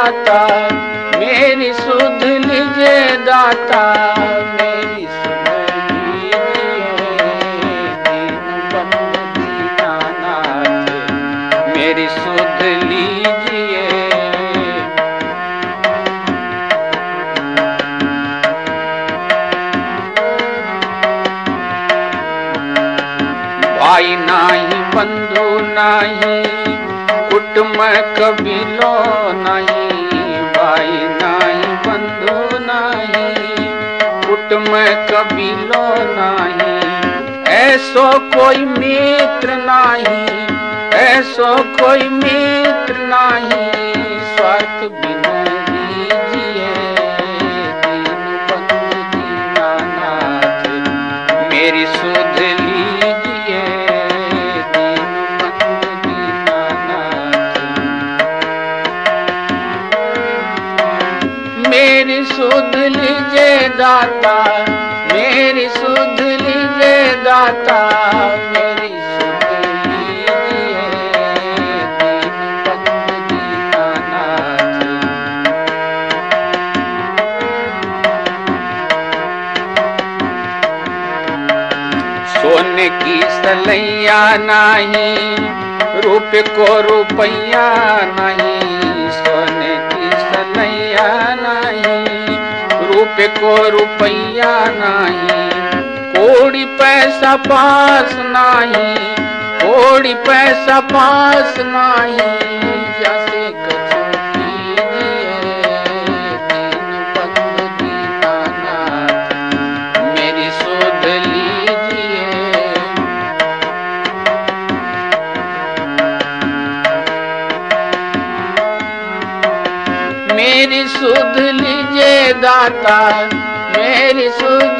दाता, मेरी सुध लीजिए दाता, मेरी मेरी सुध लीजिए भाई नाही, बंधु नाही, कुटुंब कबिलो नाही। भाई नाही बंधु नाही कुटुंब कबिलो नाही ऐसो कोई मित्र नाही ऐसो कोई मित्र नाही स्वार्थ बिना दीनानाथ। मेरी सुध मेरी सुध लीजिए दाता, मेरी सुध लीजिए दाता, मेरी सोने की सलैया नहीं, रूप को रुपैया नहीं। को रुपया नहीं कोड़ी पैसा पास नहीं कोड़ी पैसा पास नहीं। मेरी सुध लीजिए दाता मेरी सुध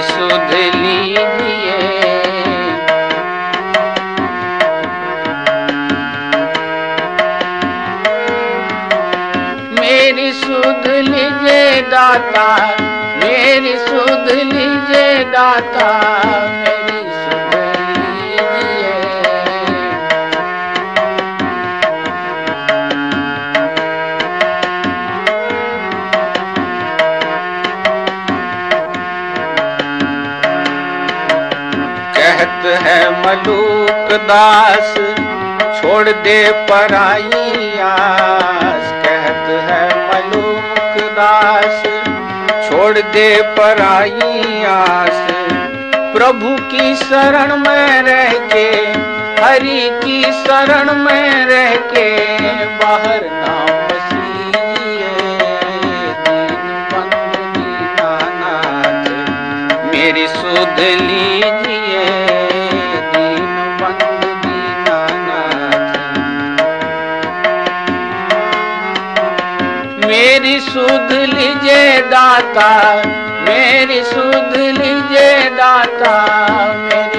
सुध लीजिए मेरी सुध लीजिए दाता मेरी सुध लीजिए दाता। कहत है मलूक दास, छोड़ दे पराई कहत है मलूक दास, छोड़ दे पराई आस। प्रभु की शरण में रह के, हरि की शरण में रह के, बाहर ना बसीजिए दीन मेरी सुध मेरी सुध लीजे दाता मेरी सुध लीजे दाता मेरी